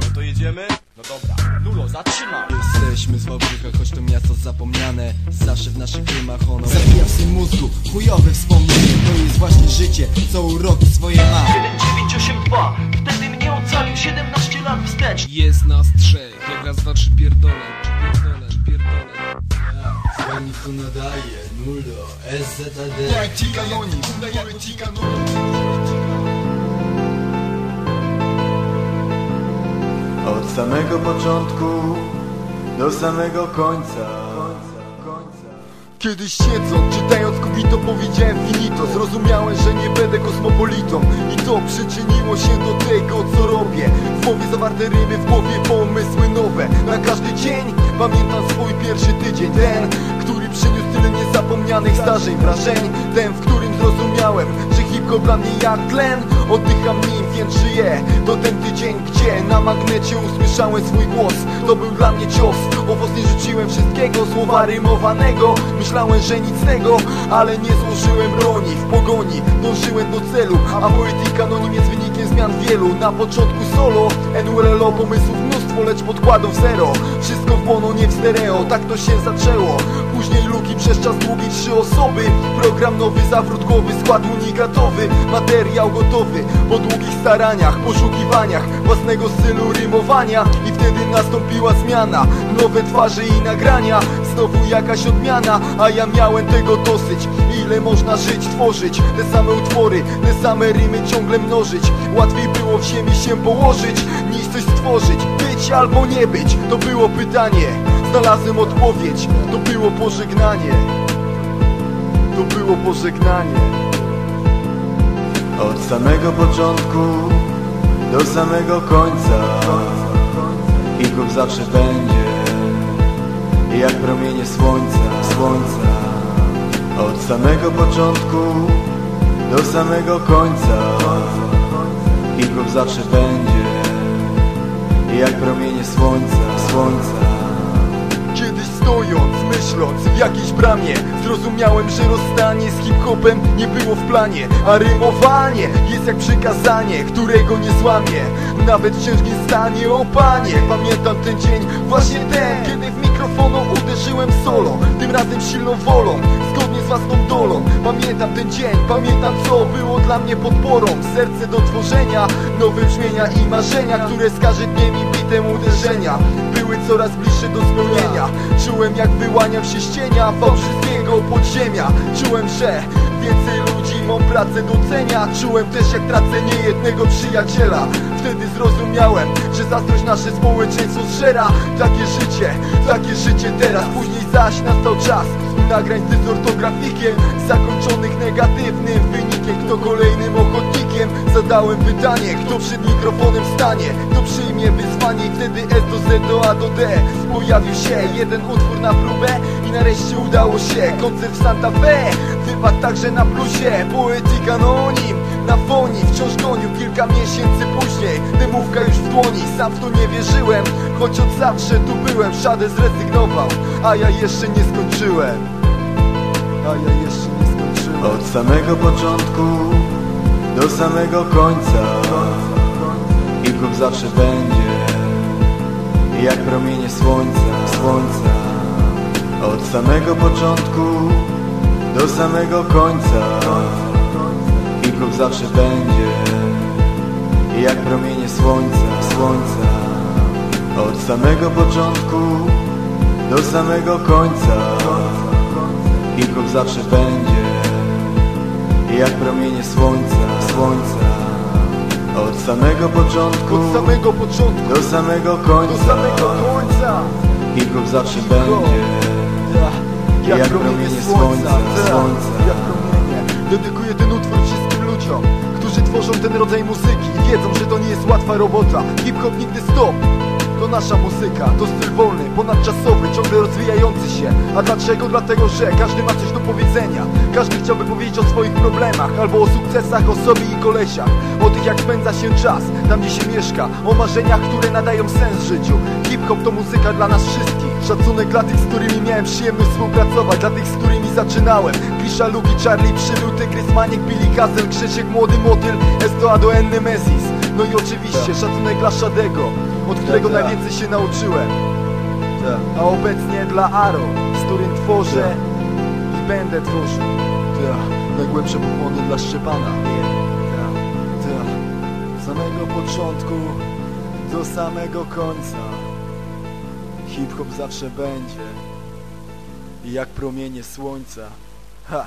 No to jedziemy? No dobra. Nulo, zatrzymaj! Jesteśmy z Wałbrzycha, choć to miasto zapomniane. Zawsze w naszych rymach ono Zabija w tym mózgu, chujowe wspomnienie. To jest właśnie życie, co uroki swoje ma. 982 Wtedy mnie ocalił 17 lat wstecz. Jest nas trzech, jak raz, dwa, trzy pierdolę, czy pierdolę, czy pierdolę Dzwoni tu nadaje, nulo, SZAD Od samego początku do samego końca. Kiedyś siedząc, czytając Kogito powiedziałem finito Zrozumiałem, że nie będę kosmopolitą. I to przyczyniło się do tego, co robię. W głowie zawarte rymy, w głowie pomysły nowe. Na każdy dzień pamiętam swój pierwszy tydzień. Ten, który przyniósł tyle niezapomnianych zdarzeń Wrażeń, ten, w którym zrozumiałem Że hip-hop dla mnie jak tlen. Oddycham nim, więc żyję. To ten tydzień, magnecie usłyszałem swój głos. To był dla mnie cios. Owoc nie rzuciłem wszystkiego Słowa rymowanego. Myślałem, że nic z tego Ale nie złożyłem broni. W pogoni dążyłem do celu A poetyka anonim jest wynikiem zmian wielu. Na początku solo NULLO pomysłów mnóstwo Lecz podkładów zero. Wszystko w mono, nie w stereo. Tak to się zaczęło. Później luki przez czas długi Trzy osoby. Program nowy, zawrót głowy Skład unikatowy. Materiał gotowy Po długich staraniach Poszukiwaniach Własnego stylu rymowania. I wtedy nastąpiła zmiana. Nowe twarze i nagrania. Znowu jakaś odmiana. A ja miałem tego dosyć. Ile można żyć, tworzyć? Te same utwory, te same rymy ciągle mnożyć. Łatwiej było w ziemi się położyć Niż coś stworzyć Być albo nie być To było pytanie Znalazłem odpowiedź To było pożegnanie To było pożegnanie Od samego początku do samego końca. Hip-hop zawsze będzie jak promienie słońca, słońca. Od samego początku do samego końca. Hip-hop zawsze będzie jak promienie słońca, słońca. Stojąc, myśląc w jakiejś bramie Zrozumiałem, że rozstanie z hip-hopem nie było w planie A rymowanie jest jak przykazanie, którego nie złamię Nawet w ciężkim stanie, o panie Pamiętam ten dzień, właśnie ten Kiedy w mikrofonu uderzyłem solo Tym razem silną wolą, zgodnie z własną dolą. Pamiętam ten dzień, pamiętam co było dla mnie podporą. Serce do tworzenia, nowe brzmienia i marzenia Które z każdym dniem i bitem uderzenia Były coraz bliższe do spełnienia Czułem jak wyłaniam się z cienia Fałszywskiego podziemia. Czułem, że więcej ludzi mą pracę docenia Czułem też jak tracę niejednego przyjaciela. Wtedy zrozumiałem, że zazdrość nasze społeczeństwo zżera. Takie życie, takie życie teraz. Później zaś nastał czas nagrań z dysortografikiem Zakończonych negatywnym wynikiem Kto kolejnym ochotnikiem? Zadałem pytanie, kto przed mikrofonem stanie? Kto przyjmie wyzwanie i wtedy S do Z do A do D? Pojawił się jeden utwór na próbę I nareszcie udało się. Koncert w Santa Fe Wypadł także na plusie Poetyk anonim na foni Wciąż gonił kilka miesięcy później. Dymówka już w dłoni Sam w to nie wierzyłem. Choć od zawsze tu byłem Szadę zrezygnował A ja jeszcze nie skończyłem. A ja jeszcze nie skończyłem. Od samego początku do samego końca Hip-hop zawsze będzie Jak promienie słońca, słońca Od samego początku do samego końca. Hip-hop zawsze będzie Jak promienie słońca, słońca. Od samego początku do samego końca. Hip-hop zawsze będzie jak promienie słońca, słońca. Od samego początku Od samego początku do samego do końca samego końca. Hip-hop zawsze będzie Jak, Jak promienie słońca, słońca, słońca. Jak promienie. Dedykuję ten utwór wszystkim ludziom Którzy tworzą ten rodzaj muzyki I wiedzą, że to nie jest łatwa robota. Hip-hop nigdy stop To nasza muzyka, to styl wolny, ponadczasowy, ciągle rozwijający się. A dlaczego? Dlatego, że każdy ma coś do powiedzenia. Każdy chciałby powiedzieć o swoich problemach Albo o sukcesach, o sobie i kolesiach O tych jak spędza się czas, tam gdzie się mieszka. O marzeniach, które nadają sens życiu. Hip-hop to muzyka dla nas wszystkich. Szacunek dla tych, z którymi miałem przyjemność współpracować Dla tych, z którymi zaczynałem. Grisza, Luki, Charlie, Przybył, Tygrys, Maniek, Billy, Kazel, Krzysiek, Młody Motyl Esto, Ado, N, Nemesis No i oczywiście szacunek dla Shadego Od którego tak. najwięcej się nauczyłem. Tak, A obecnie dla Aro, z którym tworzę i będę tworzył. Tak, najgłębsze pokłony dla Szczepana. Tak. Tak, z samego początku do samego końca. Hip-hop zawsze będzie. Jak promienie słońca. Ha!